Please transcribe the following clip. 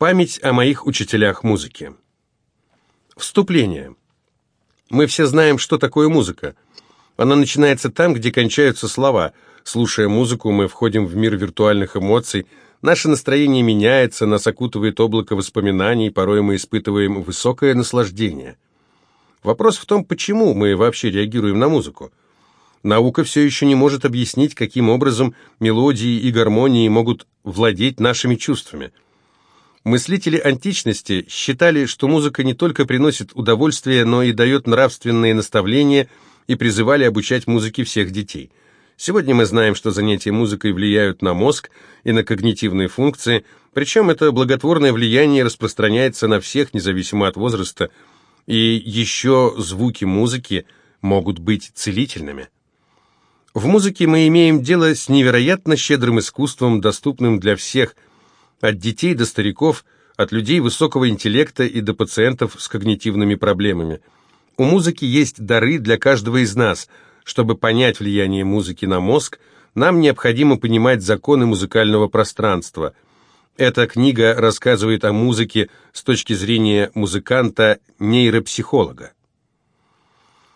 Память о моих учителях музыки. Вступление. Мы все знаем, что такое музыка. Она начинается там, где кончаются слова. Слушая музыку, мы входим в мир виртуальных эмоций, наше настроение меняется, нас окутывает облако воспоминаний, порой мы испытываем высокое наслаждение. Вопрос в том, почему мы вообще реагируем на музыку. Наука все еще не может объяснить, каким образом мелодии и гармонии могут владеть нашими чувствами. Мыслители античности считали, что музыка не только приносит удовольствие, но и дает нравственные наставления и призывали обучать музыке всех детей. Сегодня мы знаем, что занятия музыкой влияют на мозг и на когнитивные функции, причем это благотворное влияние распространяется на всех, независимо от возраста, и еще звуки музыки могут быть целительными. В музыке мы имеем дело с невероятно щедрым искусством, доступным для всех, от детей до стариков, от людей высокого интеллекта и до пациентов с когнитивными проблемами. У музыки есть дары для каждого из нас. Чтобы понять влияние музыки на мозг, нам необходимо понимать законы музыкального пространства. Эта книга рассказывает о музыке с точки зрения музыканта-нейропсихолога.